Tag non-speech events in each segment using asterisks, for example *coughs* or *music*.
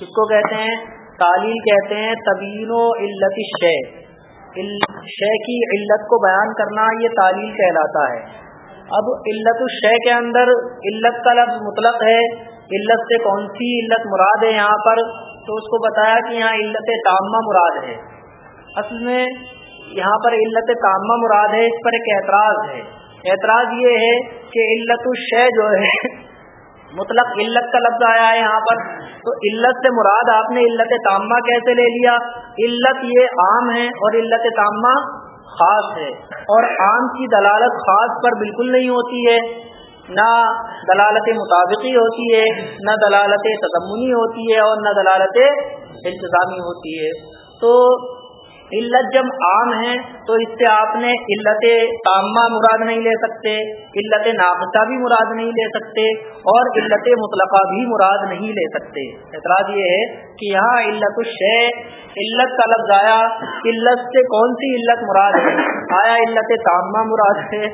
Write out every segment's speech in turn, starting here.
کس کو کہتے ہیں؟ تعلیل کہتے ہیں طبین و علت شے۔ شے کی علت کو بیان کرنا یہ تعلیل کہلاتا ہے۔ اب علت الشے کے اندر علت کا لفظ مطلق ہے۔ علت سے کون سی علت مراد ہے یہاں پر؟ تو اس کو بتایا کہ یہاں علت تامہ مراد ہے۔ اصل میں یہاں پر علت تامہ مراد ہے، اس پر ایک اعتراض ہے۔ اعتراض یہ ہے کہ علت الشے جو ہے مطلق علت کا لفظ آیا ہے یہاں پر۔ تو علت سے مراد آپ نے علت تامہ کیسے لے لیا؟ علت یہ عام ہے اور علت تامہ خاص ہے۔ اور عام کی دلالت خاص پر بالکل نہیں ہوتی ہے۔ نہ دلالت مطابقی ہوتی ہے، نہ دلالت تضمنی ہوتی ہے اور نہ دلالت انتظامی ہوتی ہے۔ تو علت جب عام ہے تو اس سے آپ نے علت تامہ مراد نہیں لے سکتے، علت ناقصہ بھی مراد نہیں لے سکتے اور علت مطلقہ بھی مراد نہیں لے سکتے۔ اعتراض یہ ہے کہ یہاں علت الشے علت کا لفظ آیا، علت سے کون سی علت مراد ہے؟ آیا علت تامہ مراد ہے،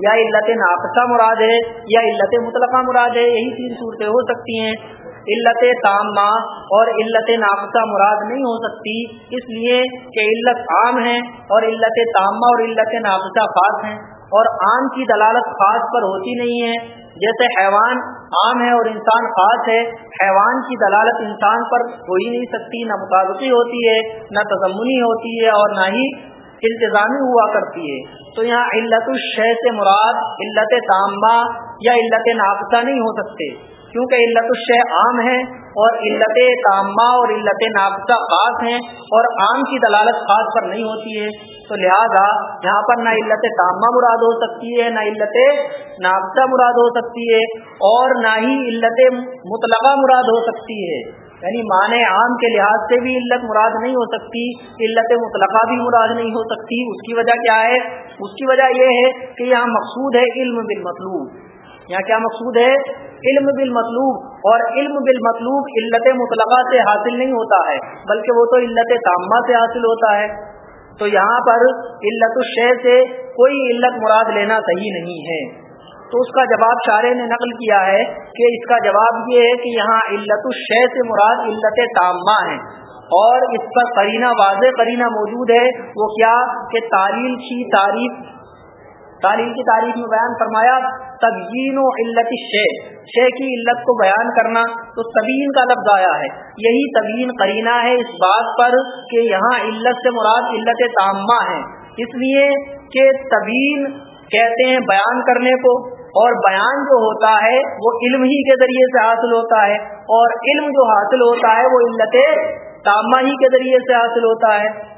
یا علت ناقصہ مراد ہے، یا علت مطلقہ مراد ہے، یہی تین صورتیں ہو سکتی ہیں۔ علت تامہ اور علت ناقصہ مراد نہیں ہو سکتی، اس لیے کہ علت عام ہے اور علت تامہ اور علت ناقصہ خاص ہیں اور عام کی دلالت خاص پر ہوتی نہیں ہے۔ جیسے حیوان عام ہے اور انسان خاص ہے، حیوان کی دلالت انسان پر ہو ہی نہیں سکتی، نہ مطابقی ہوتی ہے، نہ تضمنی ہوتی ہے اور نہ ہی التظامی ہوا کرتی ہے۔ تو یہاں علت الشے سے مراد علت تامہ یا علت ناقصہ نہیں ہو سکتے۔ کیونکہ علت الشے عام ہے اور علت تامہ اور علت ناقصہ خاص ہیں اور عام کی دلالت خاص پر نہیں ہوتی ہے، تو لہذا یہاں پر نہ علت تامہ مراد ہو سکتی ہے، نہ علت ناقصہ مراد ہو سکتی ہے اور نہ ہی علت مطلقہ مراد ہو سکتی ہے۔ یعنی معنی عام کے لحاظ سے بھی علت مراد نہیں ہو سکتی، علت مطلقہ بھی مراد نہیں ہو سکتی۔ اس کی وجہ کیا ہے؟ اس کی وجہ یہ ہے کہ یہاں مقصود ہے علم بالمطلوب۔ یہاں کیا مقصود ہے؟ علم بالمطلوب اور علم بالمطلوب علت مطلقہ سے حاصل نہیں ہوتا ہے، بلکہ وہ تو علت تامہ سے حاصل ہوتا ہے۔ تو یہاں پر علت الشے سے کوئی علت مراد لینا صحیح نہیں ہے۔ تو اس کا جواب شارے نے نقل کیا ہے کہ اس کا جواب یہ ہے کہ یہاں علت الشے سے مراد علت تامہ ہے۔ اور اس پر قرینہ واضح قرینہ موجود ہے۔ وہ کیا؟ کہ تعلیل کی تعریف تعلیم کی تعریف میں بیان فرمایا تبین و علت شے شے کی علت کو بیان کرنا تو تبین کا لفظ آیا ہے۔ یہی تبین قرینہ ہے اس بات پر کہ یہاں علت سے مراد علت تامہ ہے۔ اس لیے کہ تبین کہتے ہیں بیان کرنے کو اور بیان جو ہوتا ہے وہ علم ہی کے ذریعے سے حاصل ہوتا ہے اور علم جو حاصل ہوتا ہے وہ علت تامہ ہی کے ذریعے سے حاصل ہوتا ہے۔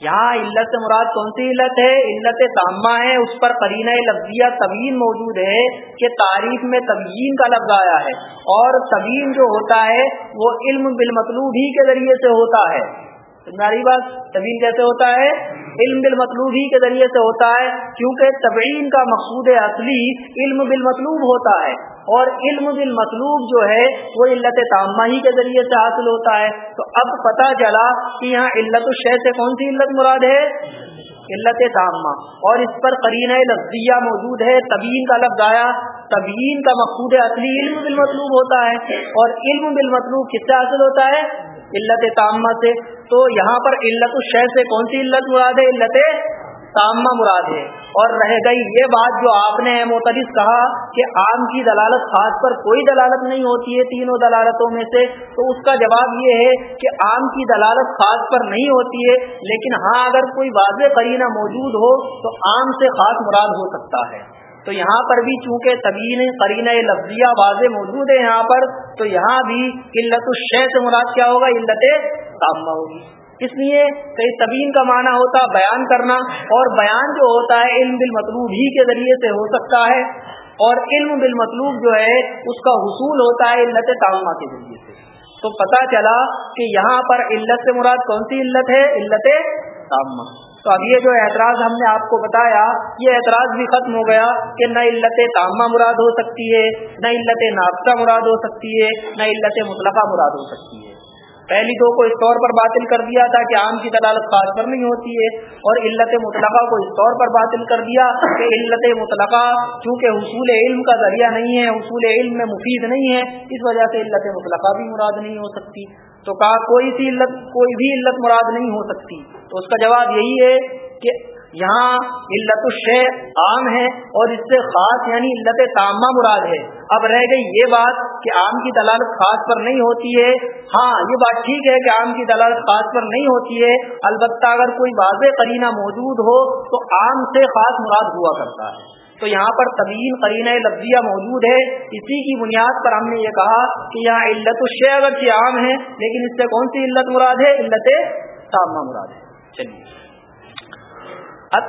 یہاں علت سے مراد کون سی علت ہے؟ علت تامہ ہے، اس پر قرینہ لفظیہ طویل موجود ہے کہ تعریف میں طویل کا لفظ آیا ہے اور طویل جو ہوتا ہے وہ علم بالمطلوب ہی کے ذریعے سے ہوتا ہے۔ تمہاری بات طویل کیسے ہوتا ہے، علم بالمطلوب ہی کے ذریعے سے ہوتا ہے، کیونکہ طبعین کا مقصود اصلی علم بالمطلوب ہوتا ہے۔ اور علم بالمطلوب جو ہے، وہ علت تامہ ہی کے ذریعے سے حاصل ہوتا ہے۔ تو اب پتہ چلا کہ یہاں علت الشے سے کون سی علت مراد ہے؟ علت تامہ۔ اور اس پر قرینہ لفظیہ موجود ہے۔ طبین کا لفظ آیا۔ طبین کا مقصود اصلی علم بالمطلوب ہوتا ہے۔ اور علم بالمطلوب کس سے حاصل ہوتا ہے؟ علت تامہ سے، تو یہاں پر علت الشے سے کون سی علت مراد ہے؟ علت تامہ مراد ہے۔ اور رہ گئی یہ بات جو آپ نے متدث کہا کہ عام کی دلالت خاص پر کوئی دلالت نہیں ہوتی ہے تینوں دلالتوں میں سے، تو اس کا جواب یہ ہے کہ عام کی دلالت خاص پر نہیں ہوتی ہے، لیکن ہاں اگر کوئی واضح قرینہ موجود ہو، تو عام سے خاص مراد ہو سکتا ہے۔ تو یہاں پر بھی چونکہ طویل قرینہ لفظیہ واضح موجود ہے یہاں پر، تو یہاں بھی علت الشے سے مراد کیا ہوگا؟ علت تامہ ہوگی۔ اس لیے کئی طبین کا معنی ہوتا بیان کرنا، اور بیان جو ہوتا ہے علم بالمطلوب ہی کے ذریعے سے ہو سکتا ہے۔ اور علم بالمطلوب جو ہے، اس کا حصول ہوتا ہے علت تعمہ کے ذریعے سے۔ تو پتہ چلا کہ یہاں پر علت سے مراد کون سی علت ہے؟ علت تعمہ تو اب یہ جو اعتراض ہم نے آپ کو بتایا، یہ اعتراض بھی ختم ہو گیا کہ نہ علت تامہ مراد ہو سکتی ہے، نہ علت ناقصہ مراد ہو سکتی ہے، نہ علت مطلقہ مراد ہو سکتی ہے۔ پہلی دو کو اس طور پر باطل کر دیا تھا کہ عام کی دلالت خاص پر نہیں ہوتی ہے، اور علت مطلقہ کو اس طور پر باطل کر دیا کہ علت مطلقہ چونکہ حصول علم کا ذریعہ نہیں ہے حصول علم میں مفید نہیں ہے، اس وجہ سے علت مطلقہ بھی مراد نہیں ہو سکتی۔ تو کہا کوئی سی علت کوئی بھی علت مراد نہیں ہو سکتی۔ تو اس کا جواب یہی ہے کہ یہاں علت الشے عام ہے اور اس سے خاص یعنی علت تامہ مراد ہے۔ اب رہ گئی یہ بات کہ عام کی دلالت خاص پر نہیں ہوتی ہے۔ ہاں یہ بات ٹھیک ہے کہ عام کی دلالت خاص پر نہیں ہوتی ہے۔ البتہ اگر کوئی واضح قرینہ موجود ہو تو عام سے خاص مراد ہوا کرتا ہے۔ تو یہاں پر طویل قرینہ لفظیہ موجود ہے۔ اسی کی بنیاد پر ہم نے یہ کہا کہ یہاں علت الشے اگر عام ہے، لیکن اس سے کون سی علت مراد ہے؟ علت تامہ مراد ہے۔ چلیے۔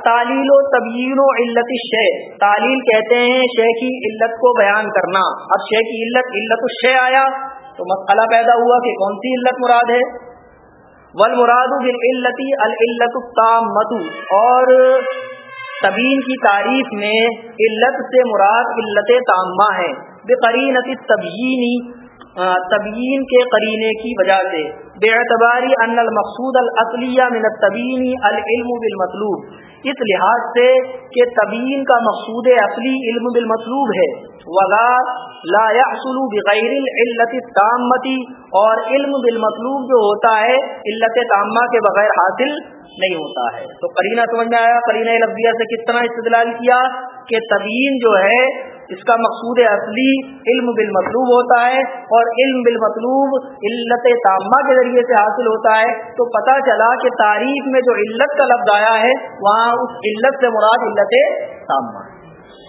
تعلیل و طبیل و علت شے تعلیل کہتے ہیں شے کی علت کو بیان کرنا۔ اب شے کی علت علت الشے آیا تو مسئلہ پیدا ہوا کہ کون سی علت مراد ہے۔ ول مراد العلتی العلت التامت اور طبین کی تعریف میں علت سے مراد علت تامہ ہے۔ بے قرینت تبینی تبین کے قرینے کی وجہ سے۔ بے اعتباری ان المقصود الاصلیہ من الطبینی العلم بالمطلوب۔ اس لحاظ سے کہ تبین کا مقصود اصلی علم بالمطلوب ہے۔ وغا لا يحصل بغیر العلت التامتی اور علم بالمطلوب جو ہوتا ہے علت تامہ کے بغیر حاصل نہیں ہوتا ہے۔ تو قرینہ سمجھ میں آیا؟ قرینہ لفظیہ سے کس طرح استدلال کیا؟ کہ تبین جو ہے، اس کا مقصود اصلی علم بالمطلوب ہوتا ہے اور علم بالمطلوب علت تامہ کے ذریعے سے حاصل ہوتا ہے۔ تو پتہ چلا کہ تاریخ میں جو علت کا لفظ آیا ہے، وہاں اس علت سے مراد علت تامہ۔ ہے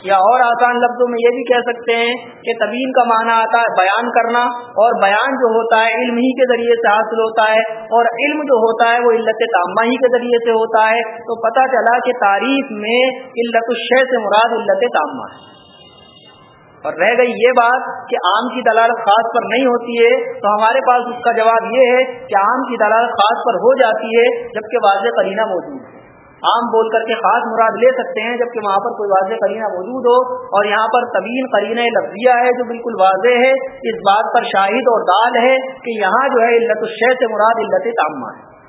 یا اور آسان لفظوں میں یہ بھی کہہ سکتے ہیں کہ طبین کا معنی آتا ہے بیان کرنا اور بیان جو ہوتا ہے علم ہی کے ذریعے سے حاصل ہوتا ہے اور علم جو ہوتا ہے وہ علت تامہ ہی کے ذریعے سے ہوتا ہے تو پتہ چلا کہ تاریخ میں علت الشے سے مراد علت تامہ ہے۔ اور رہ گئی یہ بات کہ عام کی دلالت خاص پر نہیں ہوتی ہے تو ہمارے پاس اس کا جواب یہ ہے کہ عام کی دلالت خاص پر ہو جاتی ہے جبکہ واضح قرینہ موجود ہے۔ عام بول کر کے خاص مراد لے سکتے ہیں، جبکہ وہاں پر کوئی واضح قرینہ موجود ہو اور یہاں پر طویل قرینہ لفظیہ ہے جو بالکل واضح ہے۔ اس بات پر شاہد اور دال ہے کہ یہاں جو ہے علت الشے سے مراد علت تعمہ ہے۔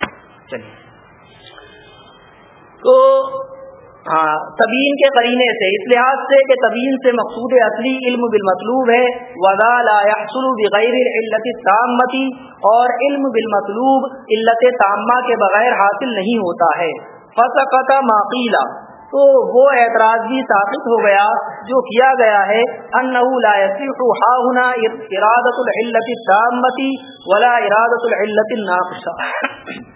چلیے۔ تو ہاں طبین کے قرینے سے، اس لحاظ سے کہ طبین سے مقصود اصلی علم بالمطلوب ہے۔ وضا لا يحصل بغیر علت تامتی اور علم بالمطلوب علت تامہ کے بغیر حاصل نہیں ہوتا ہے۔ فسقط معقیلا تو وہ اعتراض بھی ثابت ہو گیا جو کیا گیا ہے انه لا يصح ها هنا اراده العلت التامه ولا اراده العلت الناقصه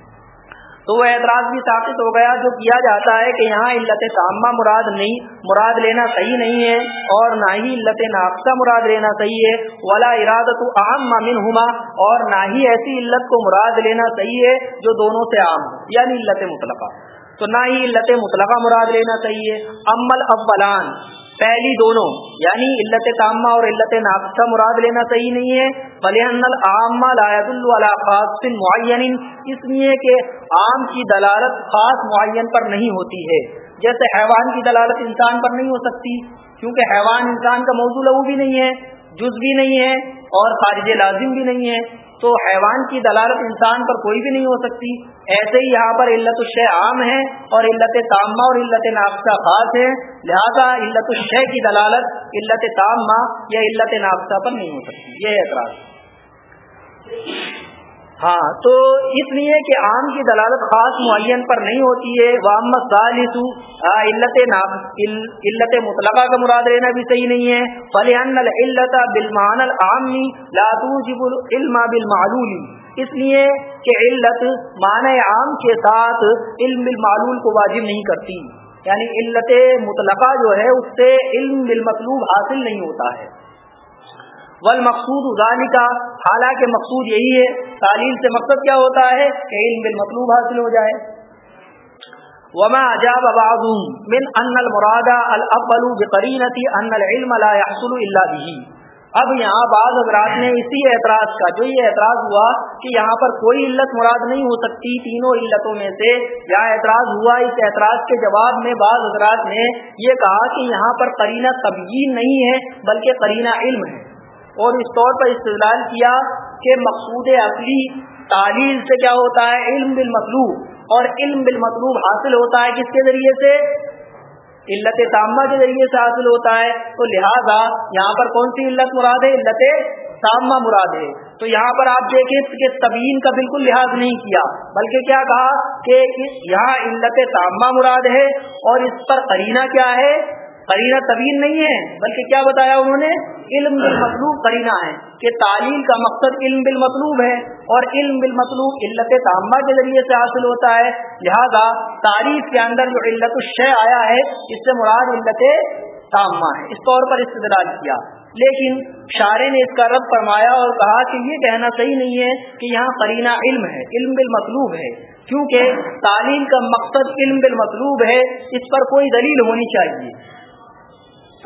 تو وہ اعتراض بھی ثابت ہو گیا جو کیا جاتا ہے کہ یہاں علت تامہ مراد نہیں، مراد لینا صحیح نہیں ہے، اور نہ ہی علت ناقصہ مراد لینا صحیح ہے۔ ولا ارادت عام مامن ہما اور نہ ہی ایسی علت کو مراد لینا صحیح ہے جو دونوں سے عام ہو یعنی علت مطلقہ۔ تو نہ ہی علت مطلقہ مراد لینا چاہیے۔ امل اولان پہلی دونوں یعنی علت تامہ اور علت ناقصہ مراد لینا صحیح نہیں ہے۔ فلحن العامہ لایت خاص معین اس لیے کہ عام کی دلالت خاص معین پر نہیں ہوتی ہے۔ جیسے حیوان کی دلالت انسان پر نہیں ہو سکتی، کیونکہ حیوان انسان کا موضوع لہو بھی نہیں ہے۔ جز بھی نہیں ہے اور خارج لازم بھی نہیں ہے، تو حیوان کی دلالت انسان پر کوئی بھی نہیں ہو سکتی۔ ایسے ہی یہاں پر علت الشے عام ہے اور علت تامہ اور علت ناقصہ خاص ہے۔ لہذا علت الشے کی دلالت علت تامہ یا علت ناقصہ پر نہیں ہو سکتی۔ یہ اعتراض۔ ہاں تو اس لیے کہ عام کی دلالت خاص معین پر نہیں ہوتی ہے۔ وامت علت علت مطلقہ کا مراد لینا بھی صحیح نہیں ہے۔ فلحن العلت بالمان العامی لاتوجب العلم بالمعلول۔ اس لیے کہ علت معنی عام کے ساتھ علم بالمعلول کو واجب نہیں کرتی۔ یعنی علت مطلقہ جو ہے، اس سے علم بالمطلوب حاصل نہیں ہوتا ہے۔ ول مقصود ادانی کا حالانکہ مقصود یہی ہے تعلیم سے مقصد کیا ہوتا ہے؟ کہ علم بالمطلوب حاصل ہو جائے۔ وما اجاب من ان المراد الاول بقرینتی ان العلم لا يحصل الا به۔ اب یہاں بعض حضرات نے اسی اعتراض کا، جو یہ اعتراض ہوا کہ یہاں پر کوئی علت مراد نہیں ہو سکتی تینوں علتوں میں سے یہاں اعتراض ہوا اس اعتراض کے جواب میں بعض حضرات نے یہ کہا کہ یہاں پر قرینہ تبیین نہیں ہے، بلکہ قرینہ علم ہے۔ اور اس طور پر استدلال کیا کہ مقصود اصلی تعلیل سے کیا ہوتا ہے؟ علم بالمطلوب. اور علم بالمطلوب حاصل ہوتا ہے کس کے ذریعے سے؟ علت تامہ کے ذریعے سے حاصل ہوتا ہے. تو لہذا یہاں پر کون سی علت مراد ہے؟ علت تامہ مراد ہے. تو یہاں پر آپ دیکھیں کہ طبین کا بالکل لحاظ نہیں کیا، بلکہ کیا کہا کہ یہاں علت تامہ مراد ہے اور اس پر قرینہ کیا ہے؟ قرینہ طویل نہیں ہے، بلکہ کیا بتایا انہوں نے؟ علم بالمطلوب قرینہ ہے۔ کہ تعلیم کا مقصد علم بالمطلوب ہے اور علم بالمطلوب علت تعمہ کے ذریعے سے حاصل ہوتا ہے۔ لہذا تعریف کے اندر جو علت الشے آیا ہے، اس سے مراد علت تعمہ ہے۔ اس طور پر استدلال کیا۔ لیکن شارے نے اس کا رب فرمایا اور کہا کہ یہ کہنا صحیح نہیں ہے کہ یہاں قرینہ علم ہے، علم بالمطلوب ہے۔ کیونکہ تعلیم کا مقصد علم بالمطلوب ہے، اس پر کوئی دلیل ہونی چاہیے۔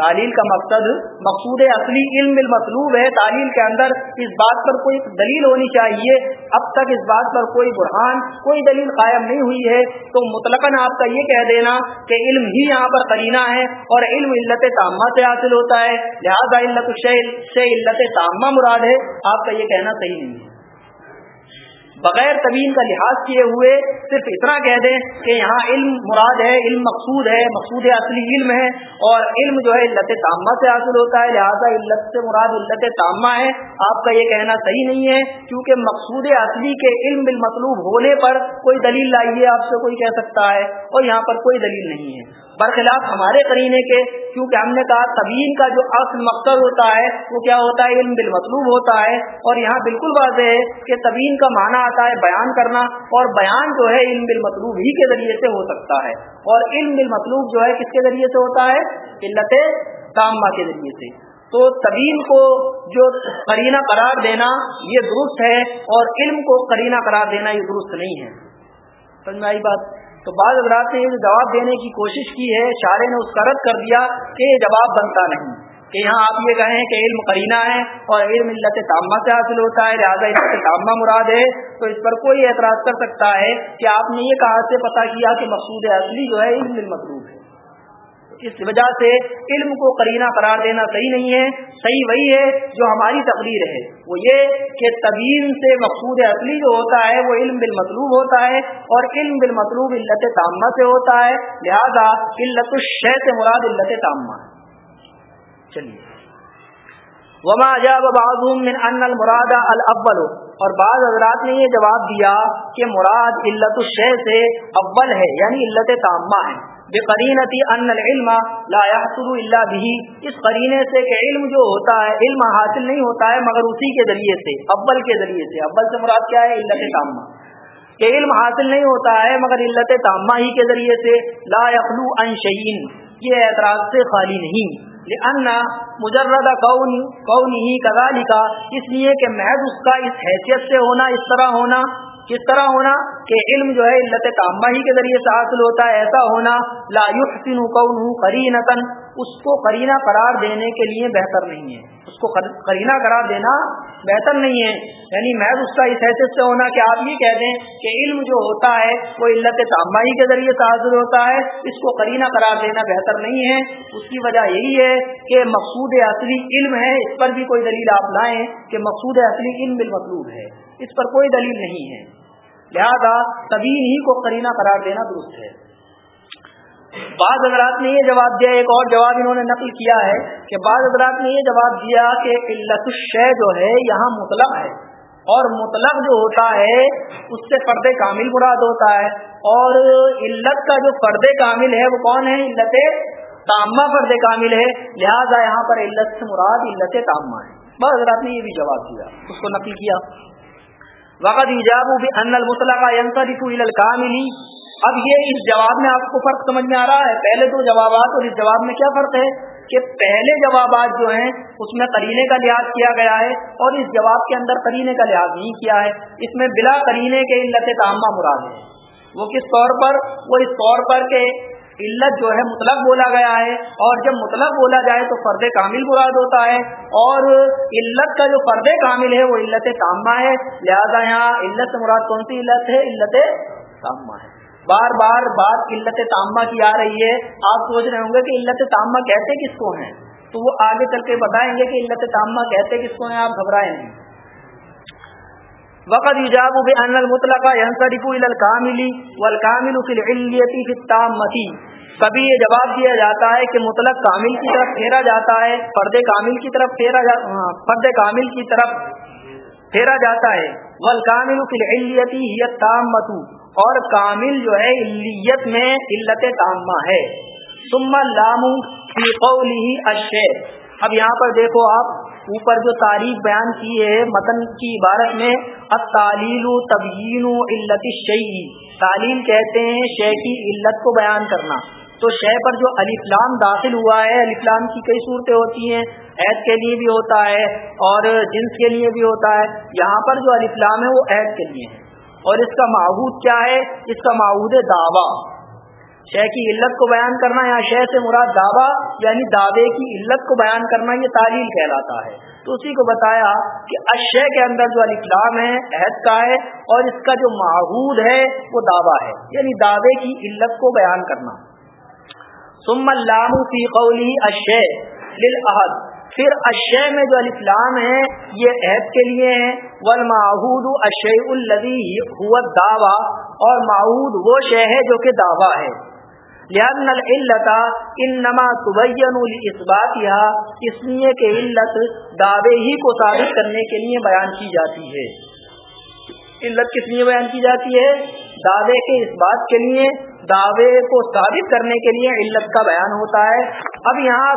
تعلیل کا مقصد مقصود اصلی علم المطلوب ہے۔ تعلیل کے اندر اس بات پر کوئی دلیل ہونی چاہیے۔ اب تک اس بات پر کوئی برہان، کوئی دلیل قائم نہیں ہوئی ہے۔ تو مطلق آپ کا یہ کہہ دینا کہ علم ہی یہاں پر قرینہ ہے اور علم علت تامہ سے حاصل ہوتا ہے۔ لہٰذا علت سے علت تامہ مراد ہے۔ آپ کا یہ کہنا صحیح نہیں ہے۔ بغیر طویل کا لحاظ کیے ہوئے صرف اتنا کہہ دیں کہ یہاں علم مراد ہے، علم مقصود ہے، مقصود اصلی علم ہے اور علم جو ہے علت تامہ سے حاصل ہوتا ہے، لہٰذا علت سے مراد علت تامہ ہے۔ آپ کا یہ کہنا صحیح نہیں ہے، کیونکہ مقصود اصلی کے علم بالمطلوب ہونے پر کوئی دلیل لائیے آپ سے، کوئی کہہ سکتا ہے اور یہاں پر کوئی دلیل نہیں ہے۔ برخلاف ہمارے قرینے کے، کیونکہ ہم نے کہا طویل کا جو اصل مقصد ہوتا ہے، وہ کیا ہوتا ہے؟ علم بالمطلوب ہوتا ہے۔ اور یہاں بالکل واضح ہے کہ طویل کا معنی آتا ہے بیان کرنا اور بیان جو ہے علم بالمطلوب ہی کے ذریعے سے ہو سکتا ہے اور علم بالمطلوب جو ہے کس کے ذریعے سے ہوتا ہے؟ علت تامہ کے ذریعے سے۔ تو طویل کو جو قرینہ قرار دینا یہ درست ہے اور علم کو قرینہ قرار دینا یہ درست نہیں ہے۔ سمجھ میں آئی بات؟ تو بعض حضرات نے جواب دینے کی کوشش کی ہے شارے نے اس کا رد کر دیا کہ یہ جواب بنتا نہیں۔ کہ یہاں آپ یہ کہیں کہ علم قرینہ ہے اور علم علت تامہ سے حاصل ہوتا ہے، لہٰذا علت تامہ مراد ہے۔ تو اس پر کوئی اعتراض کر سکتا ہے کہ آپ نے یہ کہا سے پتا کیا کہ مقصود اصلی جو ہے علم المطلوب ہے۔ اس وجہ سے علم کو قرینہ قرار دینا صحیح نہیں ہے۔ صحیح وہی ہے جو ہماری تقریر ہے۔ وہ یہ کہ طبیم سے مقصود اصلی جو ہوتا ہے وہ علم بالمطلوب ہوتا ہے اور علم بالمطلوب علت تامہ سے ہوتا ہے۔ لہذا علت الشے سے مراد علت تامہ ہے۔ چلیے۔ وما جاب من ان المراد الاول اور بعض حضرات نے یہ جواب دیا کہ مراد علت الشے سے اول ہے یعنی علت تامہ ہے۔ بے قرینتی ان العلم لا يحصل الا به۔ اس قرینے سے کہ علم جو ہوتا ہے، علم حاصل نہیں ہوتا ہے، مگر اسی کے ذریعے سے، اول کے ذریعے سے۔ اول سے مراد کیا ہے؟ علت تامہ۔ کہ علم حاصل نہیں ہوتا ہے، مگر علت تامہ ہی کے ذریعے سے۔ لا يخلو ان شيء۔ یہ اعتراض سے خالی نہیں۔ لأن مجرد کون کون ہی کگالی کا اس لیے کہ محض اس کا اس حیثیت سے ہونا، اس طرح ہونا کس طرح ہونا کہ علم جو ہے علت کامہ ہی کے ذریعے سے حاصل ہوتا ہے، ایسا ہونا لا يحسن كونه قرینتن اس کو قرینہ قرار دینے کے لیے بہتر نہیں ہے۔ اس کو قرینہ قرار دینا بہتر نہیں ہے۔ یعنی محض اس کا اس حیثیت سے ہونا کہ آپ یہ کہہ دیں کہ علم جو ہوتا ہے، وہ علت تعمہ ہی کے ذریعے سے حاصل ہوتا ہے، اس کو قرینہ قرار دینا بہتر نہیں ہے۔ اس کی وجہ یہی ہے کہ مقصود اصلی علم ہے، اس پر بھی کوئی دلیل آپ لائیں کہ مقصود اصلی علم بالمطلوب ہے۔ اس پر کوئی دلیل نہیں ہے۔ لہذا تبھی ہی کو قرینہ قرار دینا درست ہے۔ بعض حضرات نے یہ جواب دیا، ایک اور جواب انہوں نے نقل کیا ہے کہ بعض حضرات نے یہ جواب دیا کہ علت الشے جو ہے، یہاں مطلق ہے۔ اور مطلق جو ہوتا ہے، اس سے فرد کامل مراد ہوتا ہے۔ اور علت کا جو فرد کامل ہے، وہ کون ہے؟ علت تامہ فرد کامل ہے۔ لہذا یہاں پر علت سے مراد علت تامہ ہے۔ بعض حضرات نے یہ بھی جواب دیا، اس کو نقل کیا۔ وقت ایجاب ان المطلقہ ینصرف الى الکامل اب یہ اس جواب میں آپ کو فرق سمجھ میں آ رہا ہے؟ پہلے دو جوابات اور اس جواب میں کیا فرق ہے؟ کہ پہلے جوابات جو ہیں، اس میں قرینے کا لحاظ کیا گیا ہے اور اس جواب کے اندر قرینے کا لحاظ نہیں کیا ہے۔ اس میں بلا قرینے کے علت تعمہ مراد ہے۔ وہ کس طور پر؟ وہ اس طور پر کہ علت جو ہے مطلق بولا گیا ہے اور جب مطلق بولا جائے تو فرد کامل مراد ہوتا ہے اور علت کا جو فرد کامل ہے وہ علت تامہ ہے لہذا یہاں علت مراد کون سی علت ہے؟ علت تامہ ہے۔ بار بار بات علت تامہ کی آ رہی ہے۔ آپ سوچ رہے ہوں گے کہ علت تامہ کہتے کس کو ہیں؟ تو وہ آگے چل کے بتائیں گے کہ علت تامہ کہتے کس کو ہیں؟ آپ گھبرائے نہیں وقت ایجاب ان المطلق ينصرف الى الكامل والكامل في العلیتی في التامتی کبھی یہ جواب دیا جاتا ہے کہ مطلق کامل کی طرف پھیرا جاتا ہے، فرد کامل کی طرف پھیرا جا ہاں، فرد کامل کی طرف پھیرا جاتا ہے۔ والکامل فی العلیتی ہی التامت اور کامل جو ہے، علیت میں علت تامہ ہے۔ ثم اللام فی قوله الشیء۔ اب یہاں پر دیکھو آپ اوپر جو تاریخ بیان کی ہے متن کی عبارت میں التعلیل تبیین علت الشیء تعلیل کہتے ہیں شے کی علت کو بیان کرنا۔ تو شے پر جو الفلام داخل ہوا ہے الفلام کی کئی صورتیں ہوتی ہیں۔ عید کے لیے بھی ہوتا ہے اور جنس کے لیے بھی ہوتا ہے۔ یہاں پر جو الفلام ہے وہ عید کے لیے ہے۔ اور اس کا معہود کیا ہے؟ اس کا معہود ہے دعویٰ۔ شے کی علت کو بیان کرنا یا شے سے مراد دعویٰ یعنی دعوے کی علت کو بیان کرنا، یہ تعلیل کہلاتا ہے۔ تو اسی کو بتایا کہ اشے کے اندر جو الفلام ہے، عہد کا ہے اور اس کا جو معہود ہے، وہ دعویٰ ہے۔ یعنی دعوے کی علت کو بیان کرنا۔ ثم اللام فی قولی اشے للعہد۔ پھر اشے میں جو الفلام ہے، یہ عہد کے لیے ہیں والمعہود اشیء الذی هو الدعوی۔ اور معہود وہ شے ہے جو کہ دعویٰ ہے۔ لأن العلت انما تبین لاثباتها اس لیے کہ علت دعوے ہی کو ثابت کرنے کے لیے بیان کی جاتی ہے۔ علت کس لیے بیان کی جاتی ہے؟ دعوے کے اس بات کے لیے، دعوے کو ثابت کرنے کے لیے علت کا بیان ہوتا ہے۔ اب یہاں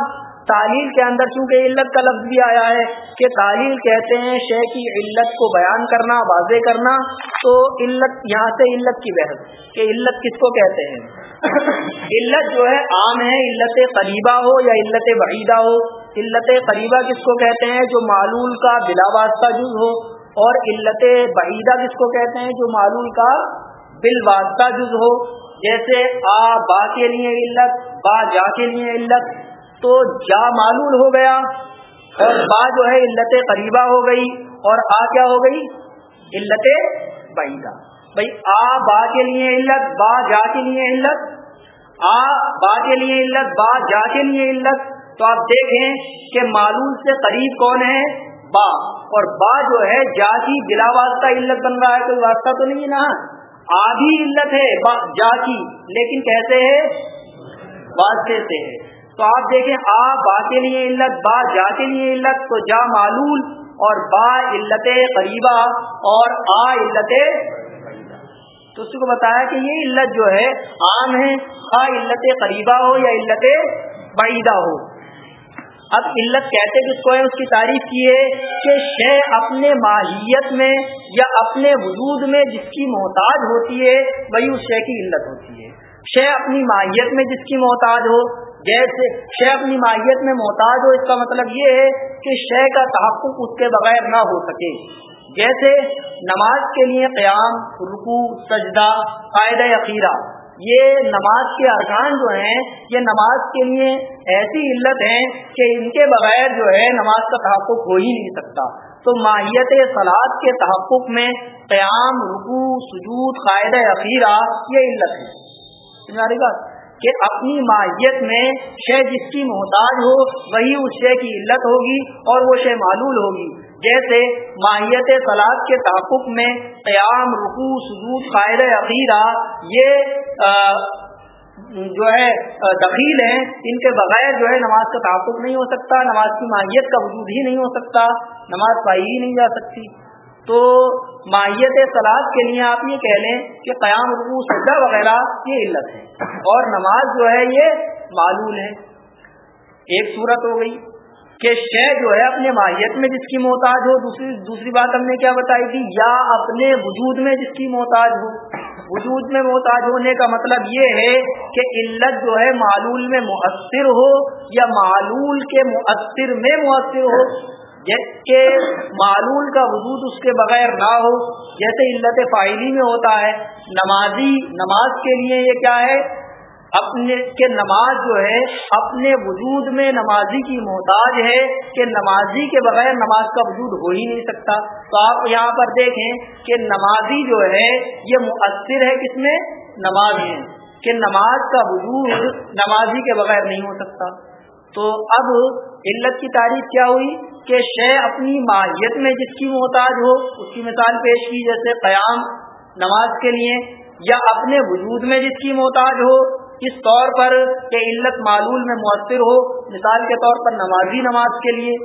تعلیل کے اندر چونکہ علت کا لفظ بھی آیا ہے کہ تعلیل کہتے ہیں شے کی علت کو بیان کرنا، واضح کرنا، تو علت، یہاں سے علت کی بحث کہ علت کس کو کہتے ہیں؟ *coughs* علت جو ہے عام ہے، علت قریبہ ہو یا علت بعیدہ ہو؟ علت قریبہ کس کو کہتے ہیں؟ جو معلول کا بلا واسطہ جز ہو، اور علت بعیدہ کس کو کہتے ہیں؟ جو معلول کا بال واسطہ جز ہو، جیسے آ، با کے لیے علت، با جا کے لیے علت تو جا معلول ہو گیا اور با جو ہے علت قریبہ ہو گئی اور آ کیا ہو گئی؟ علت بعیدہ۔ بھائی، آ با کے لیے علت، با جا کے لیے علت۔ آ با کے لیے علت، با جا کے لیے علت۔ تو آپ دیکھیں کہ معلول سے قریب کون ہے؟ با۔ اور با جو ہے، جا کی بلا واسطہ علت بن رہا ہے، کوئی واسطہ تو نہیں ہے نا؟ آدھی علت ہے جا کی، لیکن کیسے ہے؟ واسطے سے ہے۔ تو آپ دیکھیں، آ، با کے لیے علت، با، جا کے لیے علت، تو جا معلول اور با علت قریبہ اور آ علت تو اس کو بتایا کہ یہ علت جو ہے، عام ہے، آ علت قریبہ ہو یا علت بعیدہ ہو۔ اب علت کہتے کس کو ہے؟ اس کی تعریف کی ہے کہ شے اپنے ماہیت میں یا اپنے وجود میں جس کی محتاج ہوتی ہے، وہی اس شے کی علت ہوتی ہے۔ شے اپنی ماہیت میں جس کی محتاج ہو جیسے شے اپنی ماہیت میں محتاج ہو، اس کا مطلب یہ ہے کہ شے کا تحفظ اس کے بغیر نہ ہو سکے۔ جیسے نماز کے لیے قیام رکو سجدہ، قاعدہ عقیرہ یہ نماز کے ارکان جو ہیں، یہ نماز کے لیے ایسی علت ہیں کہ ان کے بغیر جو ہے نماز کا تحفظ ہو ہی نہیں سکتا۔ تو ماہیت سلاد کے تحفظ میں قیام رکو سجود، قاعدہ عقیرہ یہ علت ہے بات کہ اپنی ماہیت میں شے جس کی محتاج ہو، وہی اس شے کی علت ہوگی اور وہ شے معلول ہوگی۔ جیسے ماہیت سلاد کے تحفظ میں قیام رکو سجود قائد عقیدہ، یہ جو ہے دخیل ہیں۔ ان کے بغیر جو ہے نماز کا تحفظ نہیں ہو سکتا، نماز کی ماہیت کا وجود ہی نہیں ہو سکتا، نماز پائی ہی نہیں جا سکتی۔ تو ماہیت سلاد کے لیے آپ یہ کہہ لیں کہ قیام رکو سجدہ وغیرہ یہ علت ہے۔ اور نماز جو ہے یہ معلوم ہے۔ ایک صورت ہو گئی کہ شے جو ہے اپنے ماہیت میں جس کی محتاج ہو، دوسری دوسری بات ہم نے کیا بتائی تھی، یا اپنے وجود میں جس کی محتاج ہو۔ وجود میں محتاج ہونے کا مطلب یہ ہے کہ علت جو ہے معلول میں مؤثر ہو یا معلول کے مؤثر میں مؤثر ہو۔ کہ معلول کا وجود اس کے بغیر نہ ہو، جیسے علت فائلی میں ہوتا ہے، نمازی، نماز کے لیے یہ کیا ہے؟ اپنے، کہ نماز جو ہے، اپنے وجود میں نمازی کی محتاج ہے کہ نمازی کے بغیر نماز کا وجود ہو ہی نہیں سکتا۔ تو آپ یہاں پر دیکھیں کہ نمازی جو ہے، یہ مؤثر ہے کس میں؟ نماز ہے کہ نماز کا وجود نمازی کے بغیر نہیں ہو سکتا۔ تو اب علت کی تعریف کیا ہوئی کہ شے اپنی ماہیت میں جس کی محتاج ہو، اس کی مثال پیش کی، جیسے قیام نماز کے لیے، یا اپنے وجود میں جس کی محتاج ہو، اس طور پر کہ علت معلول میں مؤثر ہو، مثال کے طور پر نمازی نماز کے لیے،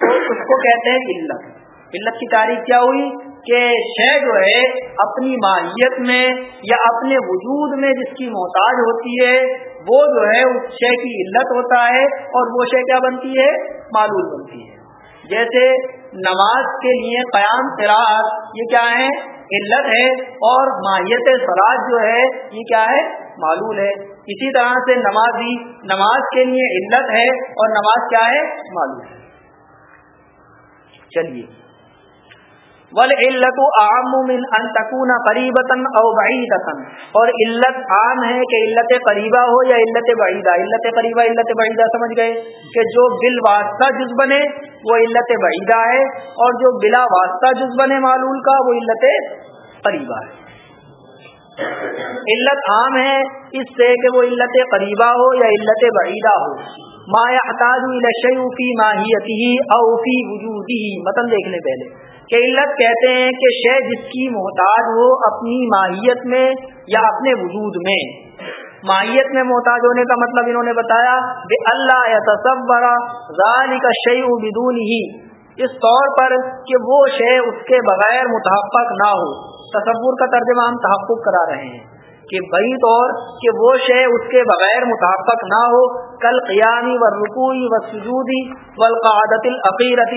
تو اس کو کہتے ہیں علت۔ علت کی تعریف کیا ہوئی کہ شے جو ہے، اپنی ماہیت میں یا اپنے وجود میں جس کی محتاج ہوتی ہے وہ جو ہے، اس شے کی علت ہوتا ہے اور وہ شے کیا بنتی ہے؟ معلوم بنتی ہے۔ جیسے نماز کے لیے قیام قرآد یہ کیا ہے؟ علت ہے اور ماہیت سراج جو ہے، یہ کیا ہے؟ معلوم ہے۔ اسی طرح سے نمازی، نماز کے لیے علت ہے اور نماز کیا ہے؟ معلوم ہے۔ چلیے۔ والعلت عام من ان تکون قریبتاً او بعیدتاً. اور علت عام ہے کہ علت قریبہ ہو یا علت بعیدہ؟ علت قریبہ، علت بعیدہ، سمجھ گئے؟ کہ جو بال واسطہ جز بنے، وہ علت بعیدہ ہے، اور جو بلا واسطہ جز بنے معلول کا، وہ علت قریبہ ہے. علت عام ہے اس سے کہ وہ علت قریبہ ہو یا علت بعیدہ ہو. ما يحتاج الى شيء في ماهيته او في وجوده متن دیکھنے پہلے. کہ علت کہتے ہیں کہ شے جس کی محتاج ہو اپنی ماہیت میں یا اپنے وجود میں۔ ماہیت میں محتاج ہونے کا مطلب انہوں نے بتایا، بے اللہ یا تصور کا شعی بدون ہی اس طور پر کہ وہ شے اس کے بغیر متحفق نہ ہو۔ تصور کا ترجمہ ہم تحفظ کرا رہے ہیں کہ بئی طور کہ وہ شے اس کے بغیر متحفق نہ ہو۔ کل قیامی و رکوئی و سجودی والقعدت العقیرت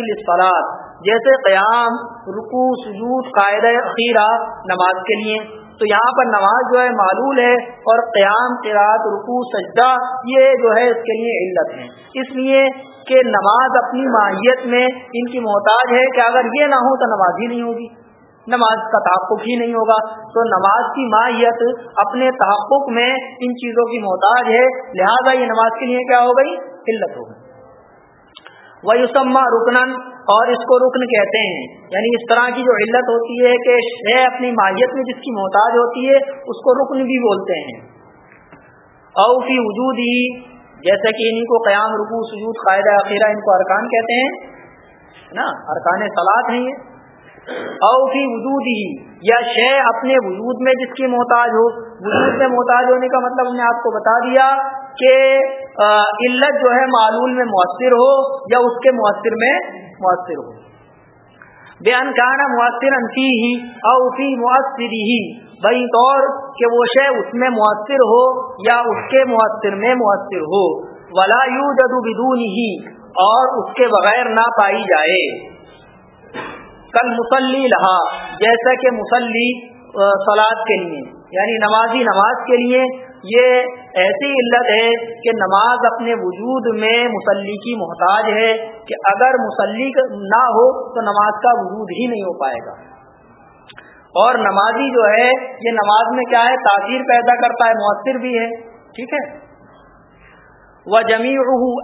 جیسے قیام رکو سجود، قاعدہ اخیرہ نماز کے لیے۔ تو یہاں پر نماز جو ہے معلول ہے اور قیام قرات رکو سجدہ یہ جو ہے اس کے لیے علت ہے۔ اس لیے کہ نماز اپنی ماہیت میں ان کی محتاج ہے کہ اگر یہ نہ ہو تو نماز ہی نہیں ہوگی۔ نماز کا تحفظ ہی نہیں ہوگا۔ تو نماز کی ماہیت اپنے تحفظ میں ان چیزوں کی محتاج ہے۔ لہذا یہ نماز کے لیے کیا ہو گئی؟ علت ہو گئی۔ وہ یوسما رکنن اور اس کو رکن کہتے ہیں۔ یعنی اس طرح کی جو علت ہوتی ہے کہ شے اپنی ماہیت میں جس کی محتاج ہوتی ہے، اس کو رکن بھی بولتے ہیں۔ او فی وجود ہی جیسے کہ انہیں کو قیام رکو سجود، قاعدہ، اخیرہ، ان کو ارکان کہتے ہیں۔ نا؟ ارکان سلاد ہیں یہ۔ او فی وجود ہی یا شے اپنے وجود میں جس کی محتاج ہو۔ وجود میں محتاج ہونے کا مطلب ہم نے آپ کو بتا دیا کہ علت جو ہے معلول میں مؤثر ہو یا اس کے مؤثر میں مؤثر ہو۔ بیان کہنا مؤثر انفی ہی اور اسی مؤثر ہی بھائی طور کہ وہ شے اس میں مؤثر ہو یا اس کے مؤثر میں مؤثر ہو۔ ولا یو جدو بدون ہی اور اس کے بغیر نہ پائی جائے۔ کل مسلی لہا جیسا کہ مسلی سلاد کے لیے یعنی نمازی نماز کے لیے یہ ایسی علت ہے کہ نماز اپنے وجود میں مسلی کی محتاج ہے کہ اگر مسلی نہ ہو تو نماز کا وجود ہی نہیں ہو پائے گا۔ اور نمازی جو ہے، یہ نماز میں کیا ہے؟ تاثیر پیدا کرتا ہے، مؤثر بھی ہے۔ ٹھیک ہے؟ وہ جمی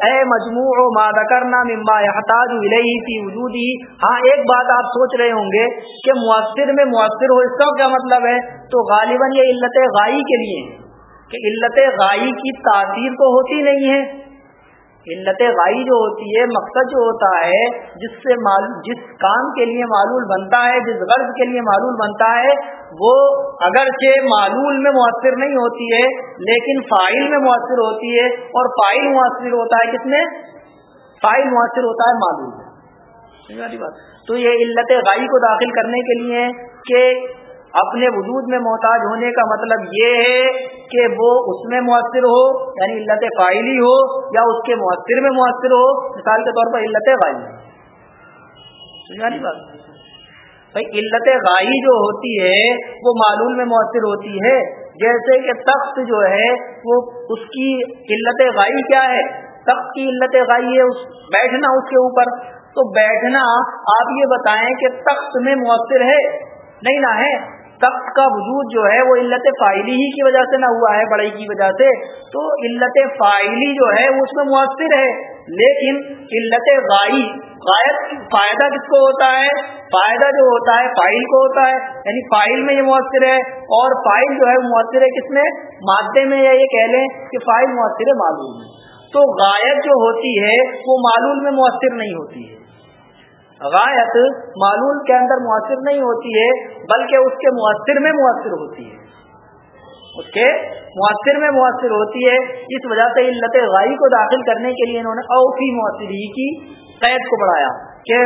اے مجموع مادہ کرنا ممبا احتاج کی وجودی۔ ہاں ایک بات آپ سوچ رہے ہوں گے کہ مؤثر میں مؤثر ہو، اس کا کیا مطلب ہے؟ تو غالباً یہ علت غائی کے لیے کہ علت غائی کی تاثیر تو ہوتی نہیں ہے۔ علت غائی جو ہوتی ہے، مقصد جو ہوتا ہے، جس سے جس کام کے لیے معلول بنتا ہے، جس غرض کے لیے معلول بنتا ہے، وہ اگرچہ معلول میں مؤثر نہیں ہوتی ہے، لیکن فائل میں مؤثر ہوتی ہے۔ اور فائل مؤثر ہوتا ہے کس میں؟ فائل مؤثر ہوتا ہے معلوم میں۔ تو یہ علت غائی کو داخل کرنے کے لیے کہ اپنے وجود میں محتاج ہونے کا مطلب یہ ہے کہ وہ اس میں مؤثر ہو یعنی علت فائلی ہو، یا اس کے مؤثر میں مؤثر ہو، مثال کے طور پر علت غائی۔ بات۔ بھائی، علت غائی جو ہوتی ہے، وہ معلوم میں مؤثر ہوتی ہے۔ جیسے کہ تخت جو ہے، وہ اس کی علت غائی کیا ہے؟ تخت کی علت غائی ہے اس، بیٹھنا اس کے اوپر۔ تو بیٹھنا، آپ یہ بتائیں کہ تخت میں مؤثر ہے، نہیں نہ ہے۔ تخت کا وجود جو ہے وہ علت فائلی ہی کی وجہ سے نہ ہوا ہے، بڑائی کی وجہ سے۔ تو علت فائلی جو ہے وہ اس میں مؤثر ہے۔ لیکن علت غائی، غائب فائدہ کس کو ہوتا ہے؟ فائدہ جو ہوتا ہے، فائل کو ہوتا ہے۔ یعنی فائل میں یہ مؤثر ہے اور فائل جو ہے مؤثر ہے کس میں؟ مادے میں یا یہ کہہ لیں کہ فائل مؤثر ہے، معلوم ہے۔ تو غائب جو ہوتی ہے وہ معلول میں مؤثر نہیں ہوتی ہے۔ غائط معلول کے اندر مؤثر نہیں ہوتی ہے بلکہ اس کے مؤثر میں مؤثر ہوتی ہے۔ اس کے مؤثر میں مؤثر ہوتی ہے۔ اس وجہ سے علت غائی کو داخل کرنے کے لیے انہوں نے اوفی مؤثری کی، قید کو بڑھایا کہ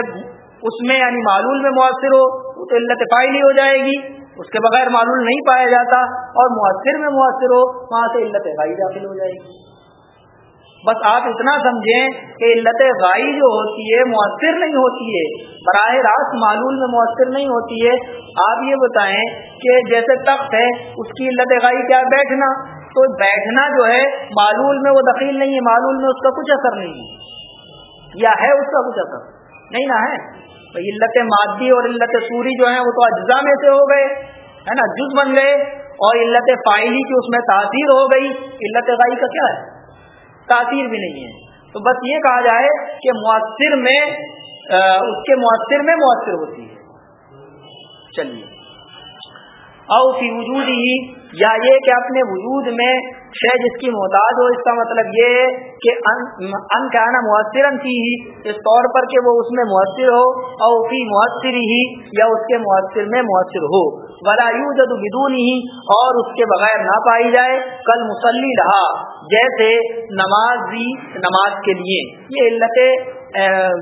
اس میں یعنی معلول میں مؤثر ہو تو علت فائلی ہو جائے گی۔ اس کے بغیر معلول نہیں پایا جاتا اور مؤثر میں مؤثر ہو، وہاں سے علت غائی داخل ہو جائے گی۔ بس آپ اتنا سمجھیں کہ علت غائی جو ہوتی ہے مؤثر نہیں ہوتی ہے، براہ راست معلول میں مؤثر نہیں ہوتی ہے۔ آپ یہ بتائیں کہ جیسے تخت ہے، اس کی علت غائی کیا بیٹھنا۔ تو بیٹھنا جو ہے، معلول میں وہ دخیل نہیں ہے، معلول میں اس کا کچھ اثر نہیں ہے۔ یا ہے اس کا کچھ اثر۔ نہیں نہ ہے۔ علت مادی اور علت سوری جو ہیں، وہ تو اجزاء میں سے ہو گئے، ہے نا؟ جز بن گئے اور علت فائلی کی اس میں تاثیر ہو گئی۔ علت غائی کا کیا ہے؟ تاثیر بھی نہیں ہے۔ تو بس یہ کہا جائے کہ مؤثر میں اس کے مؤثر میں مؤثر ہوتی ہے۔ چلیے۔ او فی وجود ہی یا یہ کہ اپنے وجود میں شے جس کی محتاج ہو، اس کا مطلب یہ ہے کہ ان کا نا مؤثر تھی ہی اس طور پر کہ وہ اس میں مؤثر ہو اور فی مؤثر ہی، یا اس کے مؤثر میں مؤثر ہو۔ بلا یو جد بدون ہی اور اس کے بغیر نہ پائی جائے۔ کل مسلی رہا جیسے نماز بھی نماز کے لیے۔ یہ علت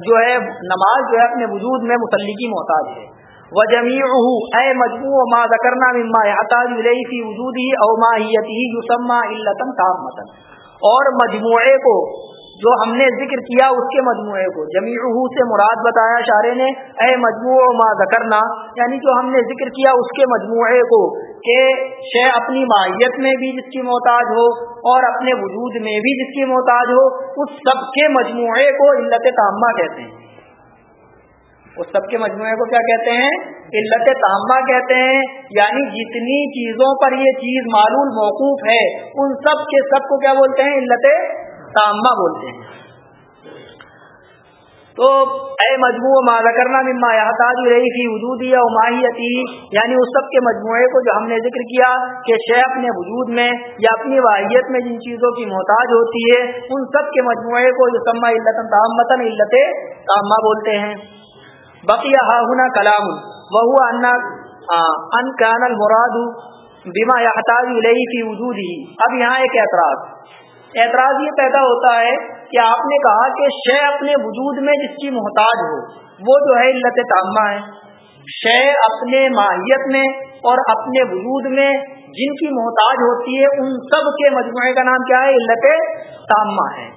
جو ہے، نماز جو ہے اپنے وجود میں مسلی کی محتاج ہے۔ وجميعه اي مجموع ما ذكرنا مما يحتاج اليه في وجوده او ماهيته يسمى علتا تامه اور مجموعے کو جو ہم نے ذکر کیا، اس کے مجموعے کو جمیعہ سے مراد بتایا شارے نے اے مجموع ما ذکرنا یعنی جو ہم نے ذکر کیا اس کے مجموعے کو کہ شے اپنی ماہیت میں بھی جس کی محتاج ہو اور اپنے وجود میں بھی جس کی محتاج ہو، اس سب کے مجموعے کو علت تامہ کہتے ہیں۔ اس سب کے مجموعے کو کیا کہتے ہیں؟ علت تامہ کہتے ہیں۔ یعنی جتنی چیزوں پر یہ چیز معلوم، موقوف ہے، ان سب کے سب کو کیا بولتے ہیں؟ علت تامہ بولتے ہیں۔ تو اے مجموع ماضا کرنا مما یاتاج رہی تھی وجودی یا ماہیتی۔ یعنی اس سب کے مجموعے کو جو ہم نے ذکر کیا کہ شے اپنے وجود میں یا اپنی واحیت میں جن چیزوں کی محتاج ہوتی ہے، ان سب کے مجموعے کو جو سما علت تامتن علت تامہ بولتے ہیں۔ بقیہ ہا کلام وہ ان کان المراد بیما یاتاج رہی تھی وجود ہی اب یہاں ایک اعتراض. اعتراض یہ پیدا ہوتا ہے کہ آپ نے کہا کہ شے اپنے وجود میں جس کی محتاج ہو، وہ جو ہے علت تامہ ہے. شے اپنے ماہیت میں اور اپنے وجود میں جن کی محتاج ہوتی ہے، ان سب کے مجموعے کا نام کیا ہے؟ علت تامہ ہے.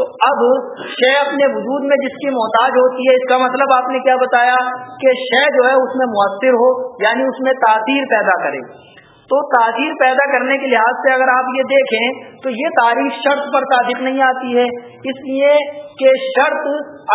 تو اب شے اپنے وجود میں جس کی محتاج ہوتی ہے، اس کا مطلب آپ نے کیا بتایا کہ شے جو ہے اس میں مؤثر ہو یعنی اس میں تاثیر پیدا کرے۔ تو تاثیر پیدا کرنے کے لحاظ سے اگر آپ یہ دیکھیں، تو یہ تاریخ شرط پر تاثیر نہیں آتی ہے۔ اس لیے کہ شرط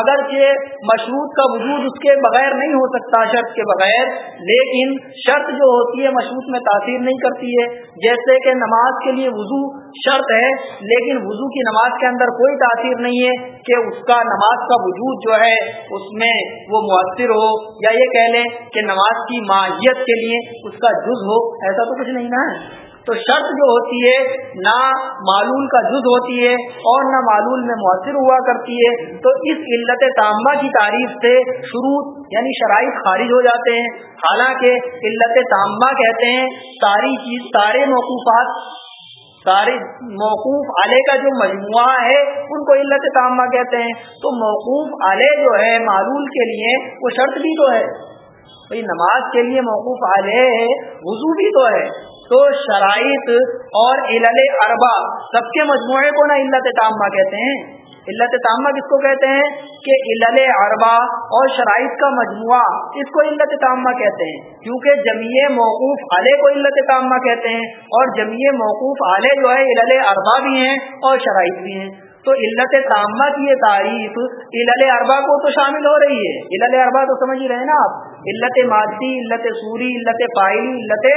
اگرچہ مشروط کا وجود اس کے بغیر نہیں ہو سکتا شرط کے بغیر، لیکن شرط جو ہوتی ہے مشروط میں تاثیر نہیں کرتی ہے۔ جیسے کہ نماز کے لیے وضو شرط ہے، لیکن وضو کی نماز کے اندر کوئی تاثیر نہیں ہے کہ اس کا نماز کا وجود جو ہے، اس میں وہ مؤثر ہو۔ یا یہ کہہ لیں کہ نماز کی ماہیت کے لیے اس کا جز ہو، ایسا تو کچھ نہیں نا۔ ہے تو شرط جو ہوتی ہے نہ معلول کا جز ہوتی ہے اور نہ معلول میں مؤثر ہوا کرتی ہے، تو اس علت تامہ کی تعریف سے شروع یعنی شرائط خارج ہو جاتے ہیں۔ حالانکہ علت تامہ کہتے ہیں ساری چیز، سارے موقوفات، سارے موقوف آلے کا جو مجموعہ ہے، ان کو علت تامہ کہتے ہیں۔ تو موقوف آلے جو ہے معلول کے لیے وہ شرط بھی تو ہے۔ بھائی نماز کے لیے موقوف آلے ہے، وضو بھی تو ہے۔ تو شرائط اور علل اربا سب کے مجموعے کو نا علت تامہ کہتے ہیں۔ علت تامہ کس کو کہتے ہیں؟ کہ علل اربا اور شرائط کا مجموعہ اس کو علت تامہ کہتے ہیں؟ کیونکہ جمیع موقوف علیہ کو علت تامہ کہتے ہیں اور جمیع موقوف علیہ جو ہے علل اربا بھی ہیں اور شرائط بھی ہیں۔ تو علت تامہ کی یہ تعریف علل اربا کو تو شامل ہو رہی ہے۔ علل اربا تو سمجھ ہی رہے نا آپ۔ علت مادی، علت سوری، علت فائلی علت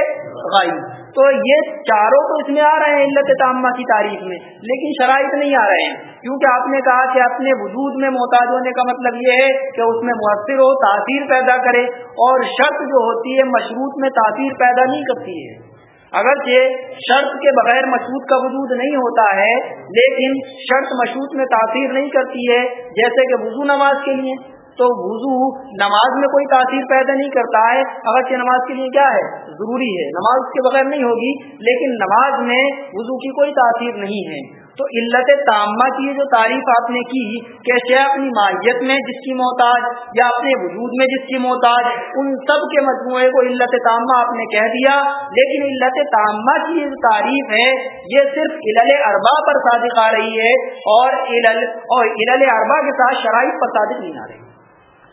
غائی تو یہ چاروں تو اس میں آ رہے ہیں علت تامہ کی تعریف میں، لیکن شرائط نہیں آ رہے ہیں۔ کیونکہ آپ نے کہا کہ اپنے وجود میں محتاج ہونے کا مطلب یہ ہے کہ اس میں مؤثر ہو، تاثیر پیدا کرے اور شرط جو ہوتی ہے مشروط میں تاثیر پیدا نہیں کرتی ہے۔ اگرچہ شرط کے بغیر مشروط کا وجود نہیں ہوتا ہے، لیکن شرط مشروط میں تاثیر نہیں کرتی ہے، جیسے کہ وضو نماز کے لیے۔ تو وضو نماز میں کوئی تاثیر پیدا نہیں کرتا ہے، اگرچہ نماز کے لیے کیا ہے؟ ضروری ہے۔ نماز کے بغیر نہیں ہوگی، لیکن نماز میں وضو کی کوئی تاثیر نہیں ہے۔ تو علت تامہ کی جو تعریف آپ نے کی کہ شے اپنی ماہیت میں جس کی محتاج یا اپنے وجود میں جس کی محتاج، ان سب کے مجموعے کو علت تامہ آپ نے کہہ دیا۔ لیکن علت تامہ کی جو تعریف ہے، یہ صرف علل اربا پر صادق آ رہی ہے اور علل اور علل اربا کے ساتھ شرائط پر صادق نہیں آ رہی۔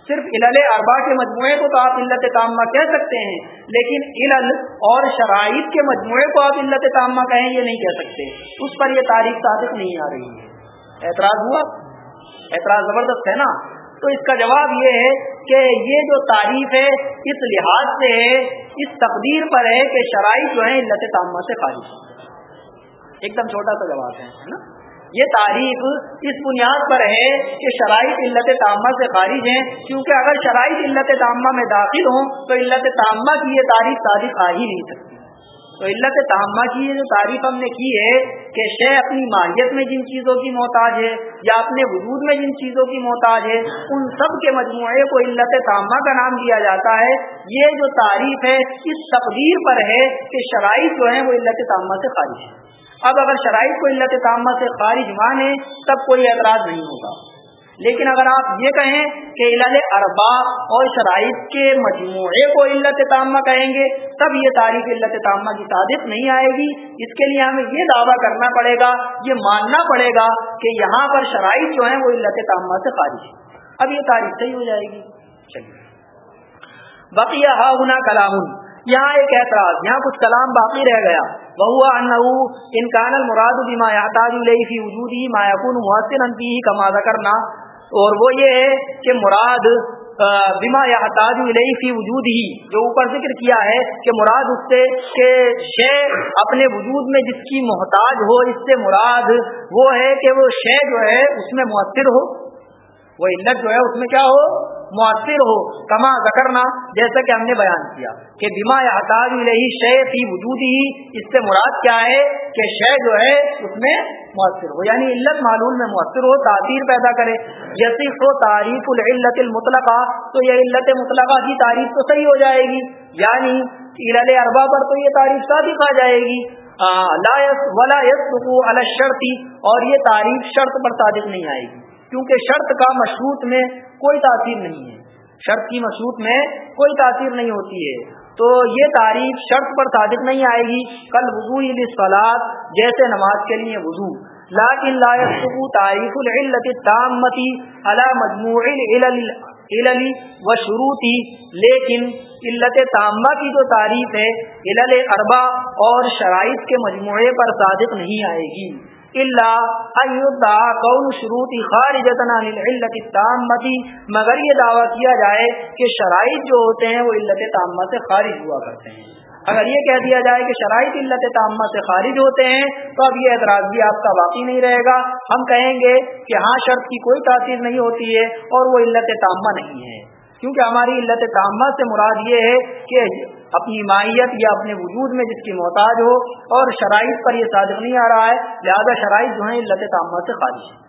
صرف علل اربا کے مجموعے کو تو آپ علت تامہ کہہ سکتے ہیں، لیکن علل اور شرائط کے مجموعے کو آپ علت تامہ کہیں یہ نہیں کہہ سکتے۔ اس پر یہ تاریخ صادق نہیں آ رہی۔ ہے اعتراض ہوا؟ اعتراض زبردست ہے نا؟ تو اس کا جواب یہ ہے کہ یہ جو تعریف ہے، اس لحاظ سے ہے، اس تقدیر پر ہے کہ شرائط جو ہے علت تامہ سے خارج۔ ایک دم چھوٹا سا جواب ہے نا؟ یہ تعریف اس بنیاد پر ہے کہ شرائط علت تعمہ سے خارج ہیں، کیونکہ اگر شرائط علت تعمہ میں داخل ہوں تو علت تعمہ کی یہ تعریف صادق آ ہی نہیں سکتی۔ تو علت تعمہ کی یہ جو تعریف ہم نے کی ہے کہ شے اپنی ماہیت میں جن چیزوں کی محتاج ہے یا اپنے وجود میں جن چیزوں کی محتاج ہے، ان سب کے مجموعے کو علت تعمہ کا نام دیا جاتا ہے۔ یہ جو تعریف ہے، اس تقدیر پر ہے کہ شرائط جو ہیں وہ علت تعمہ سے خارج ہے اب اگر شرائط کو علت تعمہ سے خارج مانے تب کوئی اعتراض نہیں ہوگا۔ لیکن اگر آپ یہ کہیں کہ علل اربا اور شرائط کے مجموعے کو علت تعمہ کہیں گے، تب یہ تاریخ علت تعمہ کی تعداد نہیں آئے گی۔ اس کے لیے ہمیں یہ دعویٰ کرنا پڑے گا، یہ ماننا پڑے گا کہ یہاں پر شرائط جو ہیں وہ علت تعمہ سے خارج ہے اب یہ تاریخ صحیح ہو جائے گی۔ چلیے۔ بقیہ ہا ہونا کلام یہاں ایک اعتراض، یہاں کچھ کلام باقی رہ گیا۔ بہوا ان انکان المراد بما يحتاج اليه في وجوده ما يكون مؤثرا فيه كما ذكرنا، اور وہ یہ ہے کہ مراد بما يحتاج اليه في وجوده، جو اوپر ذکر کیا ہے کہ مراد اس سے کہ شے اپنے وجود میں جس کی محتاج ہو، اس سے مراد وہ ہے کہ وہ شے جو ہے اس میں مؤثر ہو۔ وہ علت جو ہے اس میں کیا ہو؟ مؤثر ہو، کما زکرنا جیسا کہ ہم نے بیان کیا کہ بیما یا حتاج رہی شے فی وجود ہی اس سے مراد کیا ہے کہ شے جو ہے اس میں مؤثر ہو یعنی علت معلوم میں مؤثر ہو، تاثیر پیدا کرے۔ جیسے ہو تعریف العلت المطلقہ، تو یہ علت مطلقہ کی تعریف تو صحیح ہو جائے گی۔ یعنی علل اربا پر تو یہ تعریف صادق آ جائے گی۔ ولا یس شرطی اور یہ تعریف شرط پر صادق نہیں آئے گی۔ کیونکہ شرط کا مشروط میں کوئی تاثیر نہیں ہے۔ شرط کی مشروط میں کوئی تاثیر نہیں ہوتی ہے۔ تو یہ تعریف شرط پر صادق نہیں آئے گی۔ کل وضو سلاد جیسے نماز کے لیے وضو۔ لاکن لا تعریف العلت تامتی علی مجموع العلل و شروطی لیکن علت تامہ کی جو تعریف ہے، علل اربا اور شرائط کے مجموعے پر صادق نہیں آئے گی۔ اللہ مگر یہ دعویٰ کیا جائے کہ شرائط جو ہوتے ہیں وہ علت تامہ سے خارج ہوا کرتے ہیں۔ اگر یہ کہہ دیا جائے کہ شرائط علت تامہ سے خارج ہوتے ہیں، تو اب یہ اعتراض بھی آپ کا باقی نہیں رہے گا۔ ہم کہیں گے کہ ہاں شرط کی کوئی تاثیر نہیں ہوتی ہے اور وہ علت تامہ نہیں ہے۔ کیونکہ ہماری علت تامہ سے مراد یہ ہے کہ اپنی ماہیت یا اپنے وجود میں جس کی محتاج ہو اور شرائط پر یہ صادق نہیں آ رہا ہے، لہذا شرائط جو ہیں، علت تعمہ سے خارج ہے